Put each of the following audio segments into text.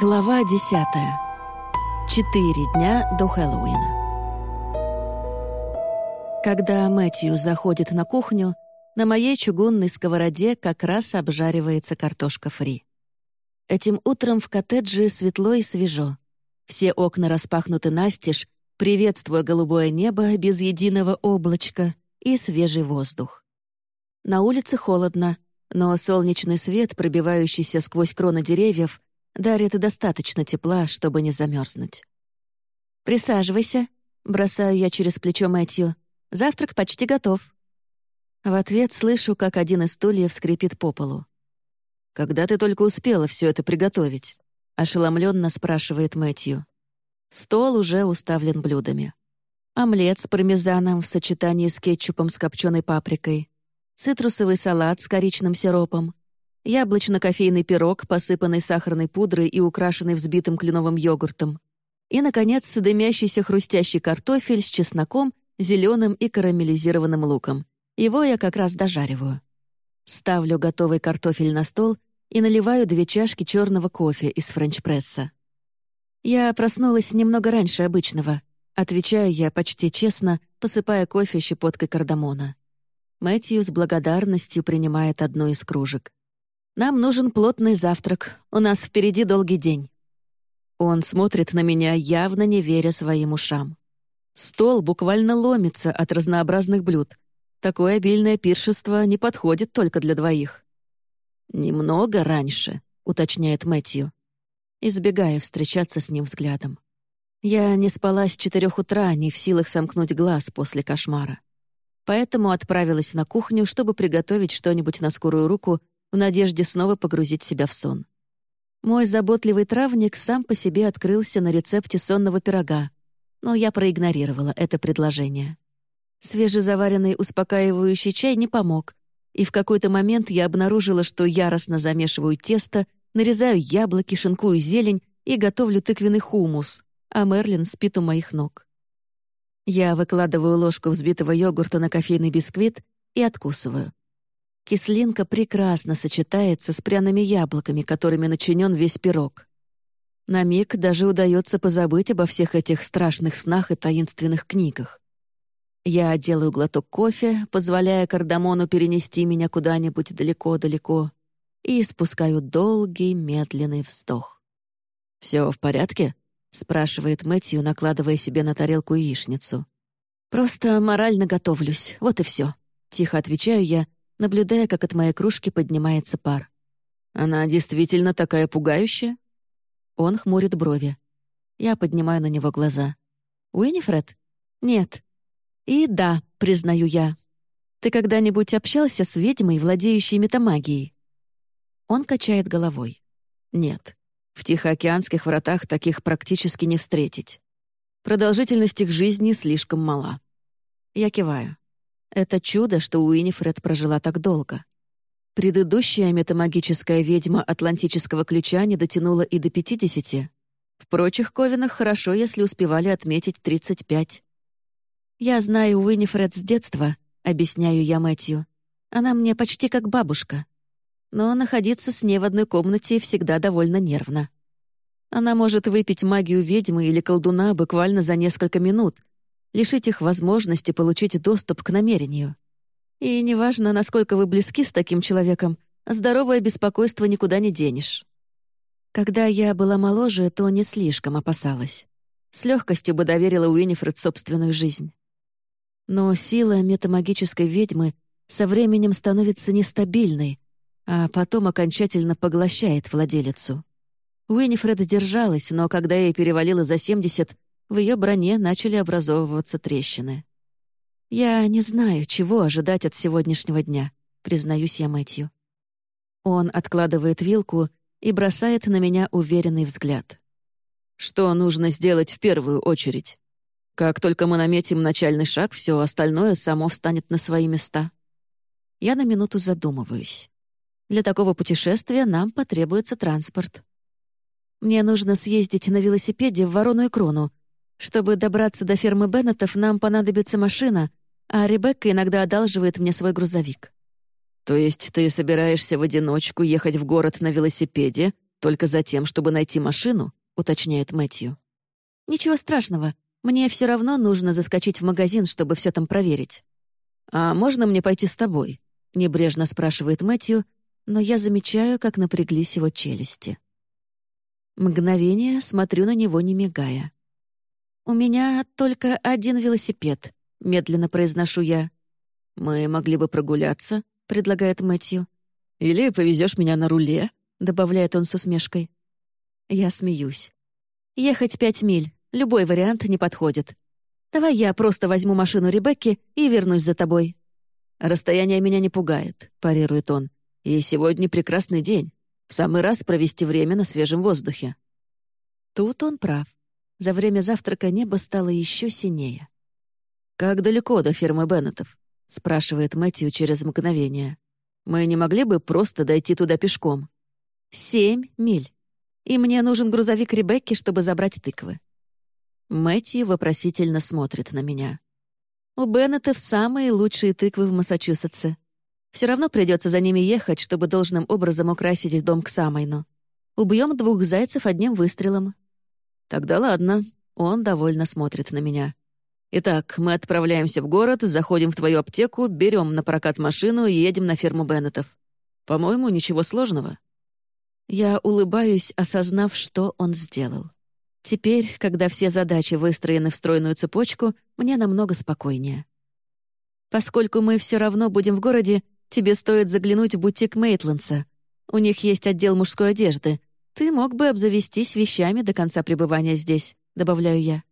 Глава десятая. Четыре дня до Хэллоуина. Когда Мэтью заходит на кухню, на моей чугунной сковороде как раз обжаривается картошка фри. Этим утром в коттедже светло и свежо. Все окна распахнуты настежь, приветствуя голубое небо без единого облачка и свежий воздух. На улице холодно, но солнечный свет, пробивающийся сквозь кроны деревьев, дарит достаточно тепла, чтобы не замерзнуть. «Присаживайся», — бросаю я через плечо Мэтью. «Завтрак почти готов». В ответ слышу, как один из стульев скрипит по полу. «Когда ты только успела все это приготовить?» — ошеломленно спрашивает Мэтью. Стол уже уставлен блюдами. Омлет с пармезаном в сочетании с кетчупом с копченой паприкой, цитрусовый салат с коричным сиропом, яблочно-кофейный пирог, посыпанный сахарной пудрой и украшенный взбитым кленовым йогуртом, и, наконец, дымящийся хрустящий картофель с чесноком, зеленым и карамелизированным луком. Его я как раз дожариваю. Ставлю готовый картофель на стол и наливаю две чашки черного кофе из френч-пресса. Я проснулась немного раньше обычного. Отвечаю я почти честно, посыпая кофе щепоткой кардамона. Мэтью с благодарностью принимает одну из кружек. Нам нужен плотный завтрак. У нас впереди долгий день». Он смотрит на меня, явно не веря своим ушам. Стол буквально ломится от разнообразных блюд. Такое обильное пиршество не подходит только для двоих. «Немного раньше», — уточняет Мэтью. Избегая встречаться с ним взглядом. Я не спала с четырех утра, не в силах сомкнуть глаз после кошмара. Поэтому отправилась на кухню, чтобы приготовить что-нибудь на скорую руку в надежде снова погрузить себя в сон. Мой заботливый травник сам по себе открылся на рецепте сонного пирога, но я проигнорировала это предложение. Свежезаваренный успокаивающий чай не помог, и в какой-то момент я обнаружила, что яростно замешиваю тесто, нарезаю яблоки, шинкую зелень и готовлю тыквенный хумус, а Мерлин спит у моих ног. Я выкладываю ложку взбитого йогурта на кофейный бисквит и откусываю. Кислинка прекрасно сочетается с пряными яблоками, которыми начинен весь пирог. На миг даже удается позабыть обо всех этих страшных снах и таинственных книгах. Я делаю глоток кофе, позволяя кардамону перенести меня куда-нибудь далеко-далеко, и спускаю долгий, медленный вздох. «Все в порядке?» — спрашивает Мэтью, накладывая себе на тарелку яичницу. «Просто морально готовлюсь, вот и все. Тихо отвечаю я, наблюдая, как от моей кружки поднимается пар. «Она действительно такая пугающая?» Он хмурит брови. Я поднимаю на него глаза. «Уинифред?» «Нет». «И да», — признаю я. «Ты когда-нибудь общался с ведьмой, владеющей метамагией?» Он качает головой. «Нет. В Тихоокеанских вратах таких практически не встретить. Продолжительность их жизни слишком мала». Я киваю. Это чудо, что Уинифред прожила так долго. Предыдущая метамагическая ведьма Атлантического ключа не дотянула и до 50. В прочих ковинах хорошо, если успевали отметить 35. «Я знаю Уинифред с детства», — объясняю я Мэтью. «Она мне почти как бабушка. Но находиться с ней в одной комнате всегда довольно нервно. Она может выпить магию ведьмы или колдуна буквально за несколько минут, лишить их возможности получить доступ к намерению. И неважно, насколько вы близки с таким человеком, здоровое беспокойство никуда не денешь. Когда я была моложе, то не слишком опасалась. С легкостью бы доверила Уинифред собственную жизнь. Но сила метамагической ведьмы со временем становится нестабильной, а потом окончательно поглощает владелицу. Уинифред держалась, но когда ей перевалило за 70, в ее броне начали образовываться трещины. «Я не знаю, чего ожидать от сегодняшнего дня», — признаюсь я Мэтью. Он откладывает вилку и бросает на меня уверенный взгляд. «Что нужно сделать в первую очередь? Как только мы наметим начальный шаг, все остальное само встанет на свои места». Я на минуту задумываюсь. Для такого путешествия нам потребуется транспорт. Мне нужно съездить на велосипеде в Вороную Крону, чтобы добраться до фермы Беннетов, нам понадобится машина, а Ребекка иногда одалживает мне свой грузовик». «То есть ты собираешься в одиночку ехать в город на велосипеде, «Только за тем, чтобы найти машину?» — уточняет Мэтью. «Ничего страшного. Мне все равно нужно заскочить в магазин, чтобы все там проверить». «А можно мне пойти с тобой?» — небрежно спрашивает Мэтью, но я замечаю, как напряглись его челюсти. Мгновение смотрю на него, не мигая. «У меня только один велосипед», — медленно произношу я. «Мы могли бы прогуляться», — предлагает Мэтью. «Или повезешь меня на руле», — добавляет он с усмешкой. Я смеюсь. «Ехать пять миль. Любой вариант не подходит. Давай я просто возьму машину Ребекки и вернусь за тобой». «Расстояние меня не пугает», — парирует он. «И сегодня прекрасный день. В самый раз провести время на свежем воздухе». Тут он прав. За время завтрака небо стало еще синее. «Как далеко до фермы Беннетов?» — спрашивает Мэтью через мгновение. «Мы не могли бы просто дойти туда пешком?» «Семь миль. И мне нужен грузовик Ребекки, чтобы забрать тыквы». Мэтью вопросительно смотрит на меня. «У Беннетов самые лучшие тыквы в Массачусетсе. Все равно придется за ними ехать, чтобы должным образом украсить дом к Самайну. Убьем двух зайцев одним выстрелом». «Тогда ладно». Он довольно смотрит на меня. Итак, мы отправляемся в город, заходим в твою аптеку, берем на прокат машину и едем на ферму Беннетов. По-моему, ничего сложного». Я улыбаюсь, осознав, что он сделал. Теперь, когда все задачи выстроены в стройную цепочку, мне намного спокойнее. Поскольку мы все равно будем в городе, тебе стоит заглянуть в бутик Мейтландса. У них есть отдел мужской одежды. Ты мог бы обзавестись вещами до конца пребывания здесь, добавляю я.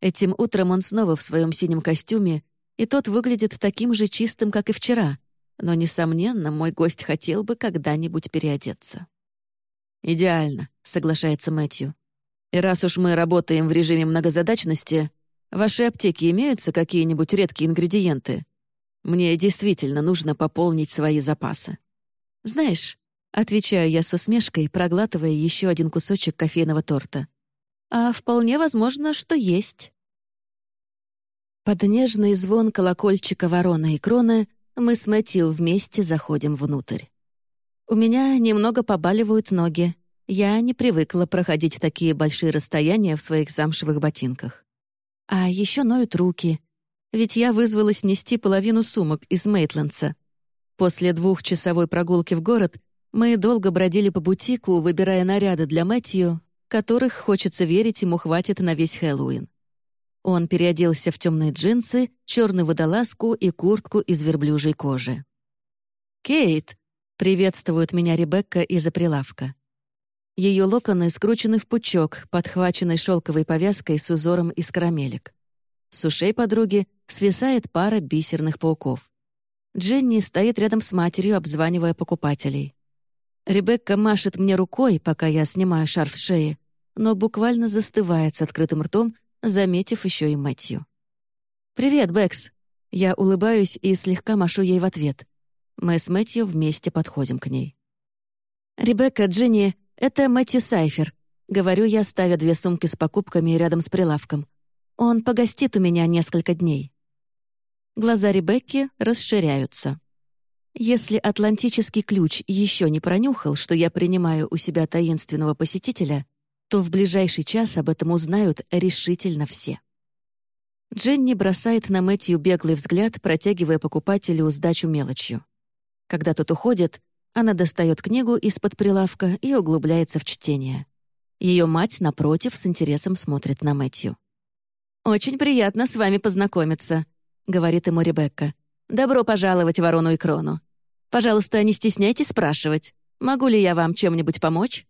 Этим утром он снова в своем синем костюме, и тот выглядит таким же чистым, как и вчера. Но, несомненно, мой гость хотел бы когда-нибудь переодеться. «Идеально», — соглашается Мэтью. «И раз уж мы работаем в режиме многозадачности, в вашей аптеке имеются какие-нибудь редкие ингредиенты? Мне действительно нужно пополнить свои запасы». «Знаешь», — отвечаю я с усмешкой, проглатывая еще один кусочек кофейного торта. А вполне возможно, что есть. Под нежный звон колокольчика ворона и кроны мы с Мэтью вместе заходим внутрь. У меня немного побаливают ноги. Я не привыкла проходить такие большие расстояния в своих замшевых ботинках. А еще ноют руки, ведь я вызвалась нести половину сумок из Мейтландса. После двухчасовой прогулки в город мы долго бродили по бутику, выбирая наряды для Мэтью, которых, хочется верить, ему хватит на весь Хэллоуин. Он переоделся в темные джинсы, черную водолазку и куртку из верблюжьей кожи. «Кейт!» — приветствует меня Ребекка из-за прилавка. Ее локоны скручены в пучок, подхваченный шелковой повязкой с узором из карамелек. С ушей подруги свисает пара бисерных пауков. Дженни стоит рядом с матерью, обзванивая покупателей. Ребекка машет мне рукой, пока я снимаю шарф с шеи, но буквально застывает с открытым ртом, заметив еще и Мэтью. «Привет, Бэкс!» Я улыбаюсь и слегка машу ей в ответ. Мы с Мэтью вместе подходим к ней. «Ребекка, Джинни, это Мэтью Сайфер», — говорю я, ставя две сумки с покупками рядом с прилавком. «Он погостит у меня несколько дней». Глаза Ребекки расширяются. Если атлантический ключ еще не пронюхал, что я принимаю у себя таинственного посетителя, то в ближайший час об этом узнают решительно все. Дженни бросает на Мэтью беглый взгляд, протягивая покупателю сдачу мелочью. Когда тот уходит, она достает книгу из-под прилавка и углубляется в чтение. Ее мать, напротив, с интересом смотрит на Мэтью. «Очень приятно с вами познакомиться», — говорит ему Ребекка. «Добро пожаловать Ворону и Крону. Пожалуйста, не стесняйтесь спрашивать. Могу ли я вам чем-нибудь помочь?»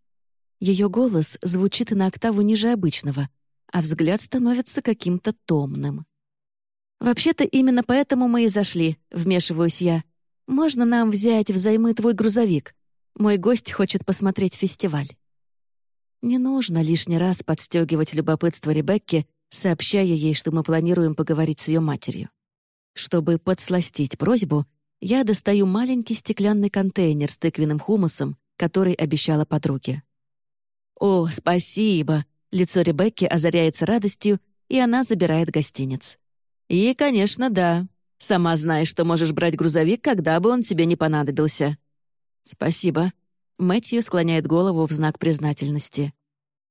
Ее голос звучит на октаву ниже обычного, а взгляд становится каким-то томным. «Вообще-то именно поэтому мы и зашли», — вмешиваюсь я. «Можно нам взять взаймы твой грузовик? Мой гость хочет посмотреть фестиваль». Не нужно лишний раз подстегивать любопытство Ребекки, сообщая ей, что мы планируем поговорить с ее матерью. Чтобы подсластить просьбу, я достаю маленький стеклянный контейнер с тыквенным хумусом, который обещала подруге. «О, спасибо!» Лицо Ребекки озаряется радостью, и она забирает гостиниц. «И, конечно, да. Сама знаешь, что можешь брать грузовик, когда бы он тебе не понадобился». «Спасибо. Мэтью склоняет голову в знак признательности.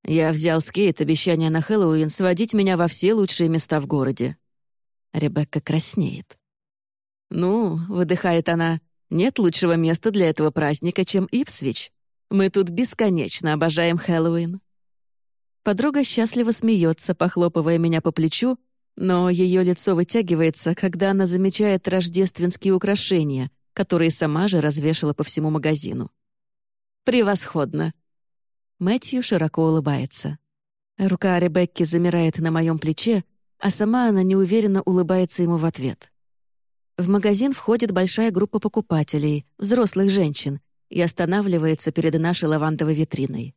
«Я взял с Кейт обещание на Хэллоуин сводить меня во все лучшие места в городе». Ребекка краснеет. «Ну», — выдыхает она, — «нет лучшего места для этого праздника, чем Ипсвич. Мы тут бесконечно обожаем Хэллоуин». Подруга счастливо смеется, похлопывая меня по плечу, но ее лицо вытягивается, когда она замечает рождественские украшения, которые сама же развешала по всему магазину. «Превосходно!» Мэтью широко улыбается. Рука Ребекки замирает на моем плече, а сама она неуверенно улыбается ему в ответ. В магазин входит большая группа покупателей, взрослых женщин, и останавливается перед нашей лавандовой витриной.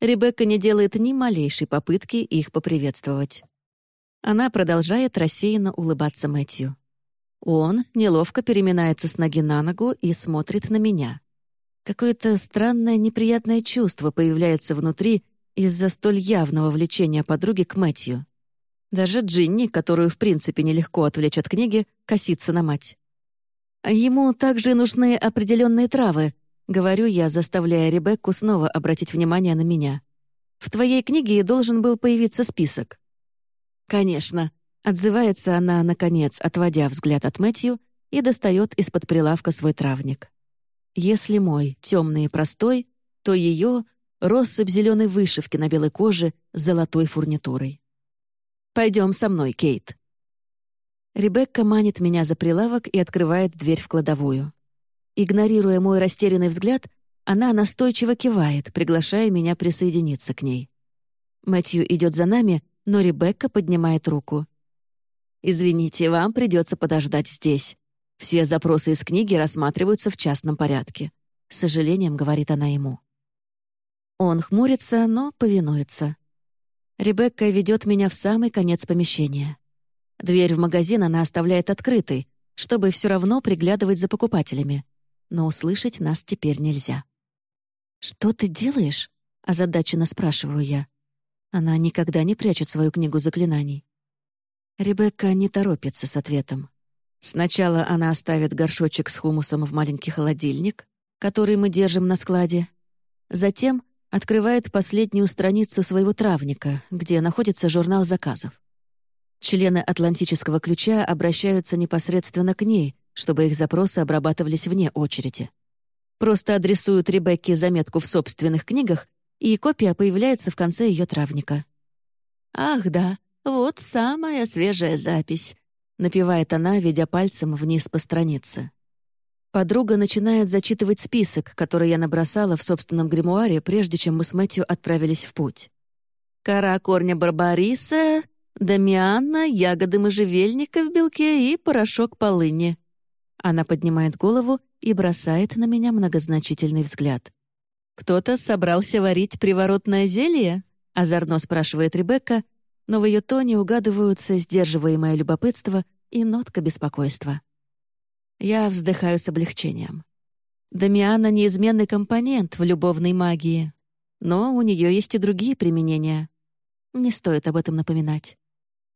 Ребекка не делает ни малейшей попытки их поприветствовать. Она продолжает рассеянно улыбаться Мэтью. Он неловко переминается с ноги на ногу и смотрит на меня. Какое-то странное неприятное чувство появляется внутри из-за столь явного влечения подруги к Мэтью. Даже Джинни, которую в принципе нелегко отвлечь от книги, косится на мать. Ему также нужны определенные травы, Говорю я, заставляя Ребекку снова обратить внимание на меня. «В твоей книге должен был появиться список». «Конечно», — отзывается она, наконец, отводя взгляд от Мэтью и достает из-под прилавка свой травник. Если мой темный и простой, то ее — россыпь зеленой вышивки на белой коже с золотой фурнитурой. Пойдем со мной, Кейт». Ребекка манит меня за прилавок и открывает дверь в кладовую. Игнорируя мой растерянный взгляд, она настойчиво кивает, приглашая меня присоединиться к ней. Мэтью идет за нами, но Ребекка поднимает руку. «Извините, вам придется подождать здесь. Все запросы из книги рассматриваются в частном порядке», — с сожалением говорит она ему. Он хмурится, но повинуется. Ребекка ведет меня в самый конец помещения. Дверь в магазин она оставляет открытой, чтобы все равно приглядывать за покупателями но услышать нас теперь нельзя. «Что ты делаешь?» — озадаченно спрашиваю я. Она никогда не прячет свою книгу заклинаний. Ребекка не торопится с ответом. Сначала она оставит горшочек с хумусом в маленький холодильник, который мы держим на складе. Затем открывает последнюю страницу своего травника, где находится журнал заказов. Члены Атлантического ключа обращаются непосредственно к ней, чтобы их запросы обрабатывались вне очереди. Просто адресуют Ребекке заметку в собственных книгах, и копия появляется в конце ее травника. «Ах да, вот самая свежая запись», — напевает она, ведя пальцем вниз по странице. Подруга начинает зачитывать список, который я набросала в собственном гримуаре, прежде чем мы с Мэтью отправились в путь. «Кора корня барбариса», «Дамианна», «Ягоды можжевельника в белке» и «Порошок полыни». Она поднимает голову и бросает на меня многозначительный взгляд. «Кто-то собрался варить приворотное зелье?» — озорно спрашивает Ребекка, но в ее тоне угадываются сдерживаемое любопытство и нотка беспокойства. Я вздыхаю с облегчением. Дамиана — неизменный компонент в любовной магии, но у нее есть и другие применения. Не стоит об этом напоминать.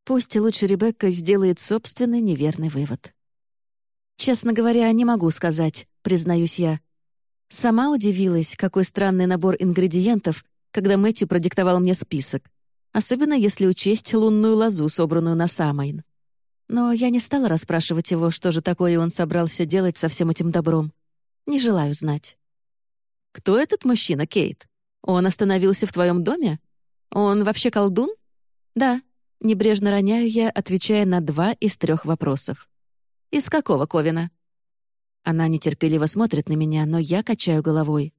Пусть лучше Ребекка сделает собственный неверный вывод. Честно говоря, не могу сказать, признаюсь я. Сама удивилась, какой странный набор ингредиентов, когда Мэтью продиктовал мне список, особенно если учесть лунную лозу, собранную на Самайн. Но я не стала расспрашивать его, что же такое он собрался делать со всем этим добром. Не желаю знать. «Кто этот мужчина, Кейт? Он остановился в твоем доме? Он вообще колдун?» «Да», — небрежно роняю я, отвечая на два из трех вопросов. «Из какого Ковина?» Она нетерпеливо смотрит на меня, но я качаю головой.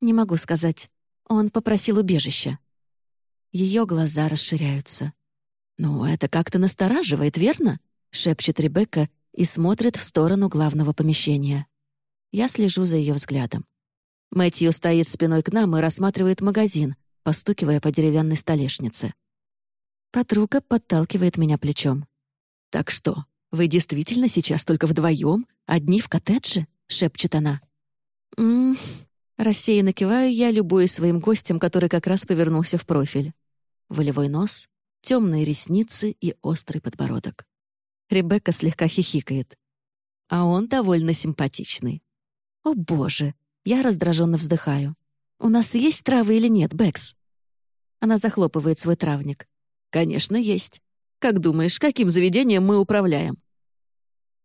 Не могу сказать. Он попросил убежища. Ее глаза расширяются. «Ну, это как-то настораживает, верно?» — шепчет Ребекка и смотрит в сторону главного помещения. Я слежу за ее взглядом. Мэтью стоит спиной к нам и рассматривает магазин, постукивая по деревянной столешнице. Подруга подталкивает меня плечом. «Так что, «Вы действительно сейчас только вдвоем, одни в коттедже?» — шепчет она. «М-м-м...» Рассеянно киваю я, любую своим гостем, который как раз повернулся в профиль. Волевой нос, темные ресницы и острый подбородок. Ребекка слегка хихикает. А он довольно симпатичный. О боже, Я раздраженно вздыхаю. «У нас есть травы или нет, Бэкс?» Она захлопывает свой травник. «Конечно, есть. Как думаешь, каким заведением мы управляем?»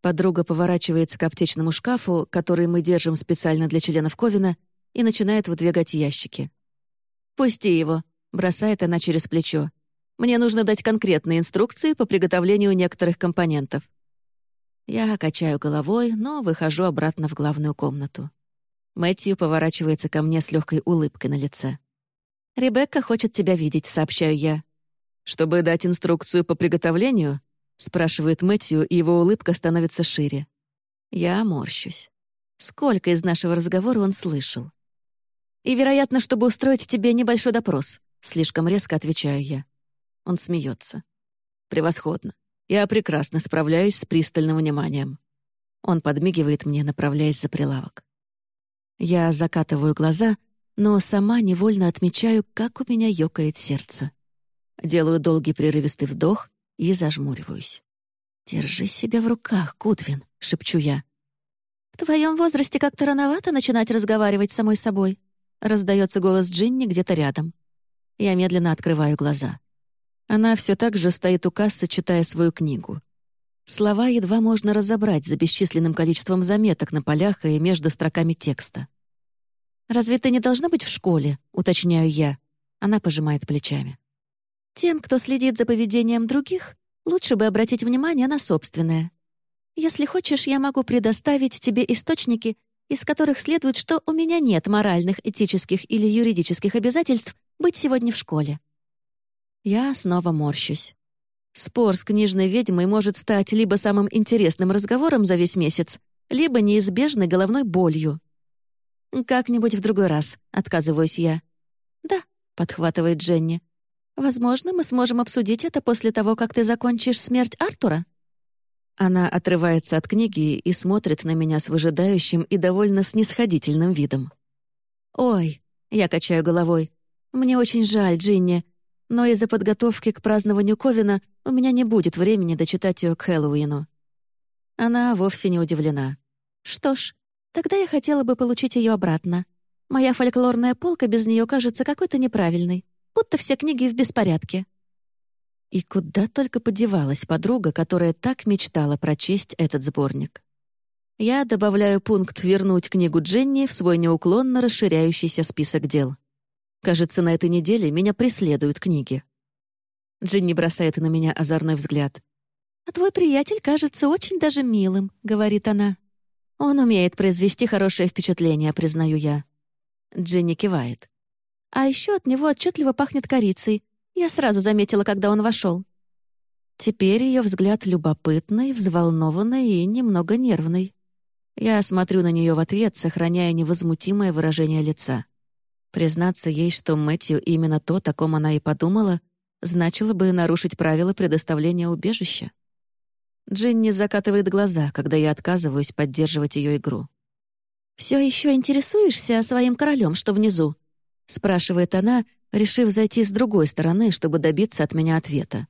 Подруга поворачивается к аптечному шкафу, который мы держим специально для членов Ковина, и начинает выдвигать ящики. «Пусти его», — бросает она через плечо. «Мне нужно дать конкретные инструкции по приготовлению некоторых компонентов». Я качаю головой, но выхожу обратно в главную комнату. Мэтью поворачивается ко мне с легкой улыбкой на лице. «Ребекка хочет тебя видеть», — сообщаю я. «Чтобы дать инструкцию по приготовлению?» — спрашивает Мэтью, и его улыбка становится шире. Я морщусь. Сколько из нашего разговора он слышал? «И, вероятно, чтобы устроить тебе небольшой допрос», — слишком резко отвечаю я. Он смеется. «Превосходно. Я прекрасно справляюсь с пристальным вниманием». Он подмигивает мне, направляясь за прилавок. Я закатываю глаза, но сама невольно отмечаю, как у меня ёкает сердце. Делаю долгий прерывистый вдох и зажмуриваюсь. «Держи себя в руках, Кутвин», — шепчу я. «В твоем возрасте как-то рановато начинать разговаривать с самой собой», — раздается голос Джинни где-то рядом. Я медленно открываю глаза. Она все так же стоит у кассы, читая свою книгу. Слова едва можно разобрать за бесчисленным количеством заметок на полях и между строками текста. «Разве ты не должна быть в школе?» — уточняю я. Она пожимает плечами. «Тем, кто следит за поведением других, лучше бы обратить внимание на собственное. Если хочешь, я могу предоставить тебе источники, из которых следует, что у меня нет моральных, этических или юридических обязательств быть сегодня в школе». Я снова морщусь. Спор с книжной ведьмой может стать либо самым интересным разговором за весь месяц, либо неизбежной головной болью. «Как-нибудь в другой раз», — отказываюсь я. «Да», — подхватывает Дженни. «Возможно, мы сможем обсудить это после того, как ты закончишь смерть Артура». Она отрывается от книги и смотрит на меня с выжидающим и довольно снисходительным видом. «Ой», — я качаю головой, — «мне очень жаль, Джинни, но из-за подготовки к празднованию Ковина у меня не будет времени дочитать ее к Хэллоуину». Она вовсе не удивлена. «Что ж, Тогда я хотела бы получить ее обратно. Моя фольклорная полка без нее кажется какой-то неправильной, будто все книги в беспорядке. И куда только подевалась подруга, которая так мечтала прочесть этот сборник. Я добавляю пункт «Вернуть книгу Дженни» в свой неуклонно расширяющийся список дел. Кажется, на этой неделе меня преследуют книги. Дженни бросает на меня озорной взгляд. «А твой приятель кажется очень даже милым», — говорит она. Он умеет произвести хорошее впечатление, признаю я. Джинни кивает. А еще от него отчетливо пахнет корицей. Я сразу заметила, когда он вошел. Теперь ее взгляд любопытный, взволнованный и немного нервный. Я смотрю на нее в ответ, сохраняя невозмутимое выражение лица. Признаться ей, что Мэтью именно то, о ком она и подумала, значило бы нарушить правила предоставления убежища. Джинни закатывает глаза, когда я отказываюсь поддерживать ее игру. «Все еще интересуешься своим королем, что внизу?» — спрашивает она, решив зайти с другой стороны, чтобы добиться от меня ответа.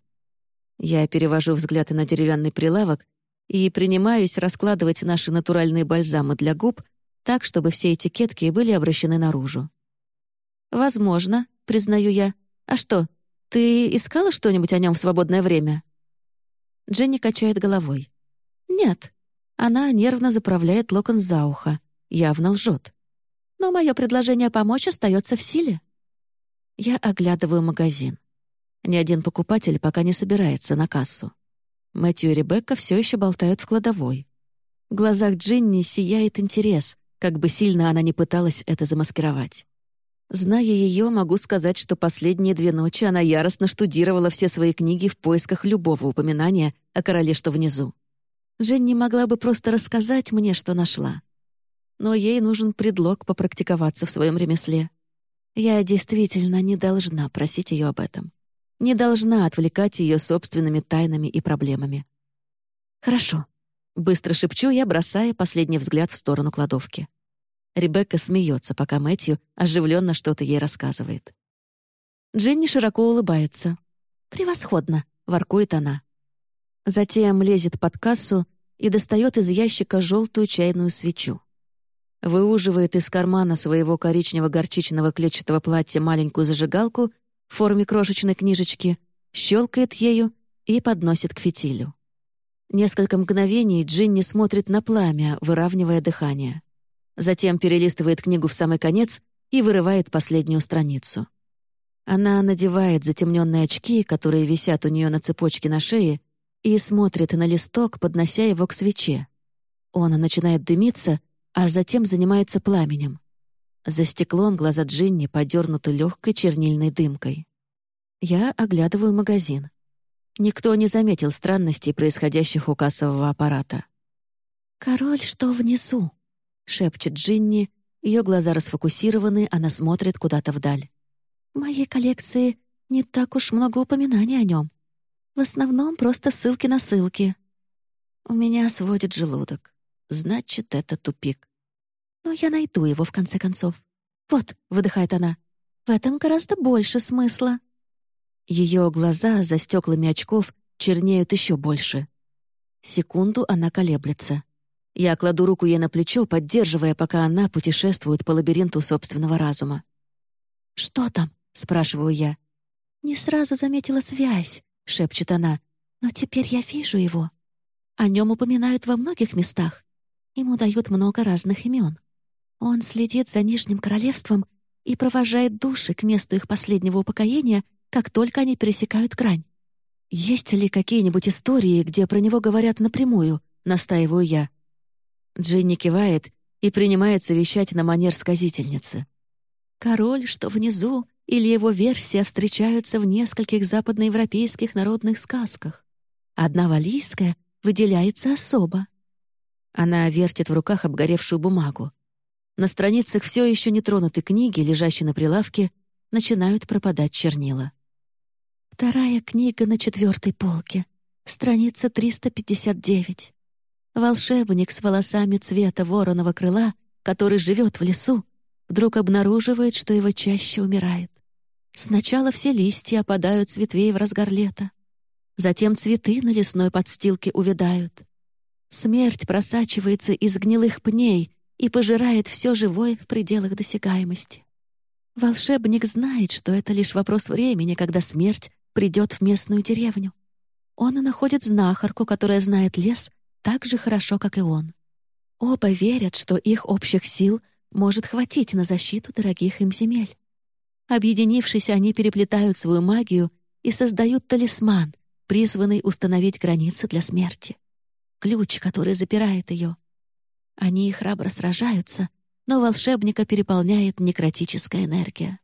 Я перевожу взгляды на деревянный прилавок и принимаюсь раскладывать наши натуральные бальзамы для губ так, чтобы все этикетки были обращены наружу. «Возможно», — признаю я. «А что, ты искала что-нибудь о нем в свободное время?» Дженни качает головой. «Нет». Она нервно заправляет локон за ухо. Явно лжет. Но мое предложение помочь остается в силе. Я оглядываю магазин. Ни один покупатель пока не собирается на кассу. Мэтью и Ребекка все еще болтают в кладовой. В глазах Джинни сияет интерес, как бы сильно она не пыталась это замаскировать. Зная ее, могу сказать, что последние две ночи она яростно штудировала все свои книги в поисках любого упоминания о короле, что внизу. Женни могла бы просто рассказать мне, что нашла. Но ей нужен предлог попрактиковаться в своем ремесле. Я действительно не должна просить ее об этом. Не должна отвлекать ее собственными тайнами и проблемами. «Хорошо», — быстро шепчу я, бросая последний взгляд в сторону кладовки. Ребекка смеется, пока Мэтью оживленно что-то ей рассказывает. Дженни широко улыбается. «Превосходно!» — воркует она. Затем лезет под кассу и достает из ящика желтую чайную свечу. выуживает из кармана своего коричнево-горчичного клетчатого платья маленькую зажигалку в форме крошечной книжечки, щелкает ею и подносит к фитилю. Несколько мгновений Джинни смотрит на пламя, выравнивая дыхание. Затем перелистывает книгу в самый конец и вырывает последнюю страницу. Она надевает затемненные очки, которые висят у нее на цепочке на шее, и смотрит на листок, поднося его к свече. Он начинает дымиться, а затем занимается пламенем. За стеклом глаза Джинни подернуты легкой чернильной дымкой. Я оглядываю магазин. Никто не заметил странностей, происходящих у кассового аппарата. «Король, что внизу?» — шепчет Джинни. Ее глаза расфокусированы, она смотрит куда-то вдаль. В моей коллекции не так уж много упоминаний о нем. В основном просто ссылки на ссылки. У меня сводит желудок. Значит, это тупик. Но я найду его, в конце концов. «Вот», — выдыхает она, — «в этом гораздо больше смысла». Ее глаза за стеклами очков чернеют еще больше. Секунду она колеблется. Я кладу руку ей на плечо, поддерживая, пока она путешествует по лабиринту собственного разума. «Что там?» — спрашиваю я. «Не сразу заметила связь», — шепчет она. «Но теперь я вижу его. О нем упоминают во многих местах. Ему дают много разных имен. Он следит за Нижним Королевством и провожает души к месту их последнего упокоения, как только они пересекают грань. Есть ли какие-нибудь истории, где про него говорят напрямую?» — настаиваю я. Джинни кивает и принимается вещать на манер сказительницы. «Король, что внизу, или его версия встречаются в нескольких западноевропейских народных сказках. Одна валийская выделяется особо. Она вертит в руках обгоревшую бумагу. На страницах все еще нетронутой книги, лежащей на прилавке, начинают пропадать чернила. Вторая книга на четвертой полке, страница 359. Волшебник с волосами цвета вороного крыла, который живет в лесу, вдруг обнаруживает, что его чаще умирает. Сначала все листья опадают с ветвей в разгар лета. Затем цветы на лесной подстилке увядают. Смерть просачивается из гнилых пней и пожирает все живое в пределах досягаемости. Волшебник знает, что это лишь вопрос времени, когда смерть придет в местную деревню. Он и находит знахарку, которая знает лес так же хорошо, как и он. Оба верят, что их общих сил может хватить на защиту дорогих им земель. Объединившись, они переплетают свою магию и создают талисман, призванный установить границы для смерти. Ключ, который запирает ее. Они храбро сражаются, но волшебника переполняет некротическая энергия.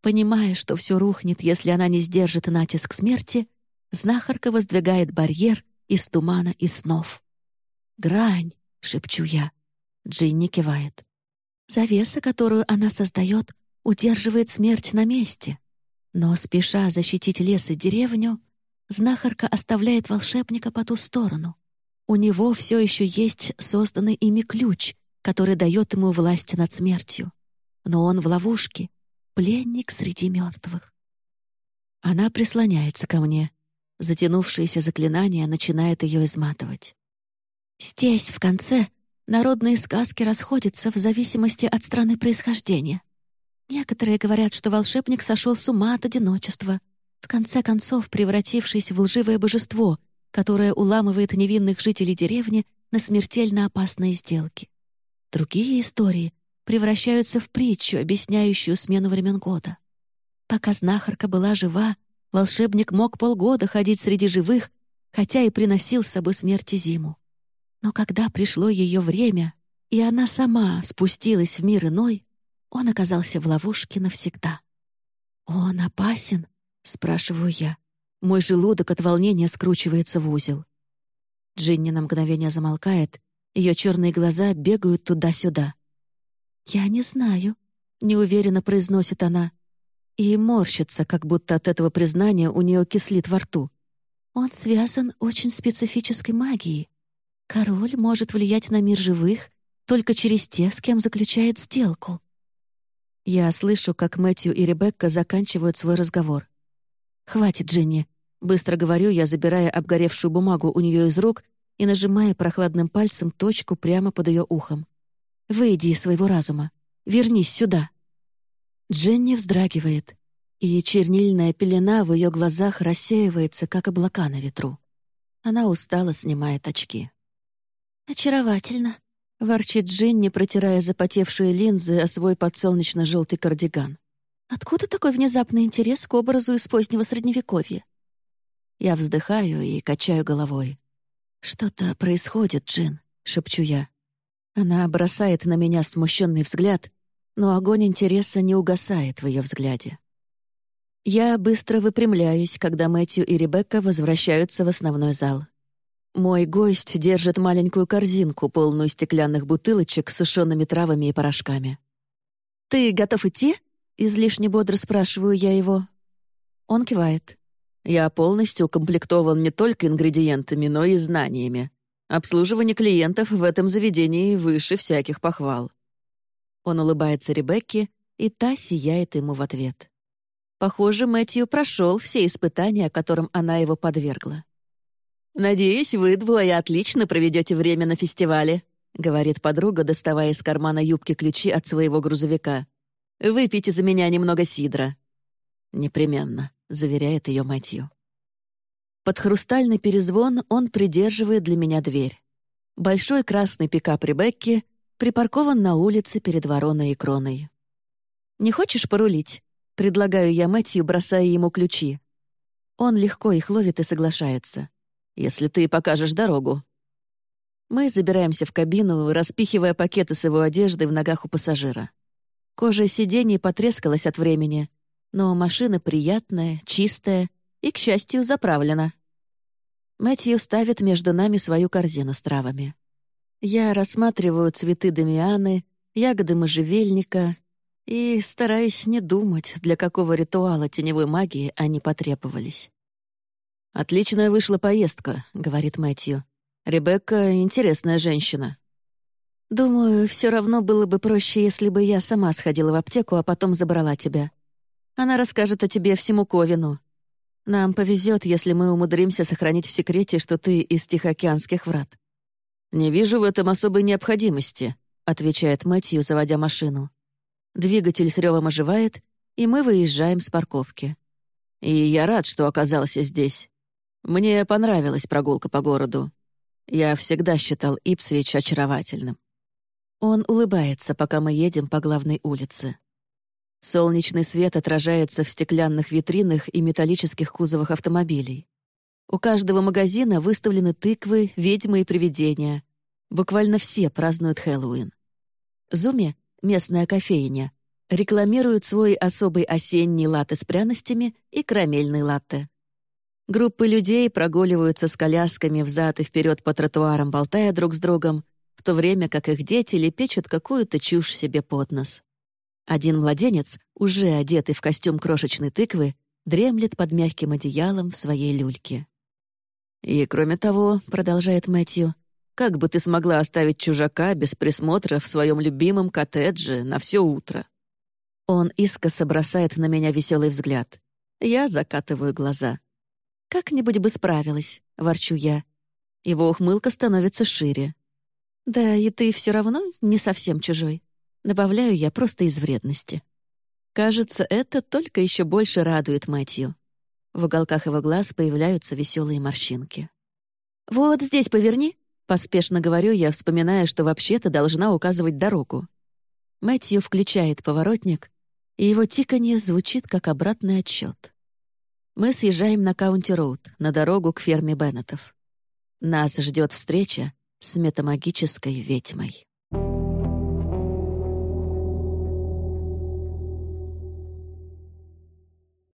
Понимая, что все рухнет, если она не сдержит натиск смерти, знахарка воздвигает барьер из тумана и снов. «Грань!» — шепчу я. Джинни кивает. Завеса, которую она создает, удерживает смерть на месте. Но, спеша защитить лес и деревню, знахарка оставляет волшебника по ту сторону. У него все еще есть созданный ими ключ, который дает ему власть над смертью. Но он в ловушке, пленник среди мертвых. Она прислоняется ко мне. Затянувшееся заклинание начинает ее изматывать. Здесь, в конце, народные сказки расходятся в зависимости от страны происхождения. Некоторые говорят, что волшебник сошел с ума от одиночества, в конце концов превратившись в лживое божество, которое уламывает невинных жителей деревни на смертельно опасные сделки. Другие истории превращаются в притчу, объясняющую смену времен года. Пока знахарка была жива, волшебник мог полгода ходить среди живых, хотя и приносил с собой смерти зиму. Но когда пришло ее время, и она сама спустилась в мир иной, он оказался в ловушке навсегда. «Он опасен?» — спрашиваю я. Мой желудок от волнения скручивается в узел. Джинни на мгновение замолкает, ее черные глаза бегают туда-сюда. «Я не знаю», — неуверенно произносит она. И морщится, как будто от этого признания у нее кислит во рту. «Он связан очень специфической магией. Король может влиять на мир живых только через тех, с кем заключает сделку. Я слышу, как Мэтью и Ребекка заканчивают свой разговор. «Хватит, Дженни!» Быстро говорю я, забирая обгоревшую бумагу у нее из рук и нажимая прохладным пальцем точку прямо под ее ухом. Выйди из своего разума. Вернись сюда». Дженни вздрагивает, и чернильная пелена в ее глазах рассеивается, как облака на ветру. Она устало снимает очки. «Очаровательно», — ворчит Дженни, протирая запотевшие линзы о свой подсолнечно-желтый кардиган. «Откуда такой внезапный интерес к образу из позднего Средневековья?» Я вздыхаю и качаю головой. «Что-то происходит, Джин», — шепчу я. Она бросает на меня смущенный взгляд, но огонь интереса не угасает в ее взгляде. Я быстро выпрямляюсь, когда Мэтью и Ребекка возвращаются в основной зал. Мой гость держит маленькую корзинку, полную стеклянных бутылочек с сушеными травами и порошками. «Ты готов идти?» — излишне бодро спрашиваю я его. Он кивает. «Я полностью укомплектован не только ингредиентами, но и знаниями. Обслуживание клиентов в этом заведении выше всяких похвал». Он улыбается Ребекке, и та сияет ему в ответ. Похоже, Мэтью прошел все испытания, которым она его подвергла. «Надеюсь, вы двое отлично проведете время на фестивале», — говорит подруга, доставая из кармана юбки ключи от своего грузовика. «Выпейте за меня немного сидра». «Непременно», — заверяет ее Мэтью. Под хрустальный перезвон он придерживает для меня дверь. Большой красный пикап Ребекки припаркован на улице перед вороной и кроной. «Не хочешь порулить?» — предлагаю я Мэтью, бросая ему ключи. Он легко их ловит и соглашается если ты покажешь дорогу». Мы забираемся в кабину, распихивая пакеты с его одеждой в ногах у пассажира. Кожа сидений потрескалась от времени, но машина приятная, чистая и, к счастью, заправлена. Мэтью ставит между нами свою корзину с травами. Я рассматриваю цветы домианы, ягоды можжевельника и стараюсь не думать, для какого ритуала теневой магии они потребовались. «Отличная вышла поездка», — говорит Мэтью. «Ребекка — интересная женщина». «Думаю, все равно было бы проще, если бы я сама сходила в аптеку, а потом забрала тебя. Она расскажет о тебе всему Ковину. Нам повезет, если мы умудримся сохранить в секрете, что ты из Тихоокеанских врат». «Не вижу в этом особой необходимости», — отвечает Мэтью, заводя машину. Двигатель с ревом оживает, и мы выезжаем с парковки. «И я рад, что оказался здесь. Мне понравилась прогулка по городу. Я всегда считал Ипсвич очаровательным. Он улыбается, пока мы едем по главной улице. Солнечный свет отражается в стеклянных витринах и металлических кузовах автомобилей. У каждого магазина выставлены тыквы, ведьмы и привидения. Буквально все празднуют Хэллоуин. Зуме, местная кофейня, рекламирует свой особый осенний латте с пряностями и карамельный латте. Группы людей прогуливаются с колясками взад и вперед по тротуарам, болтая друг с другом, в то время как их дети лепечут какую-то чушь себе под нос. Один младенец, уже одетый в костюм крошечной тыквы, дремлет под мягким одеялом в своей люльке. «И кроме того», — продолжает Мэтью, «как бы ты смогла оставить чужака без присмотра в своем любимом коттедже на все утро?» Он искоса бросает на меня веселый взгляд. Я закатываю глаза. «Как-нибудь бы справилась», — ворчу я. Его ухмылка становится шире. «Да, и ты все равно не совсем чужой», — добавляю я просто из вредности. Кажется, это только еще больше радует Мэтью. В уголках его глаз появляются веселые морщинки. «Вот здесь поверни», — поспешно говорю я, вспоминая, что вообще-то должна указывать дорогу. Мэтью включает поворотник, и его тиканье звучит как обратный отсчет. Мы съезжаем на Каунти-Роуд, на дорогу к ферме Беннетов. Нас ждет встреча с метамагической ведьмой.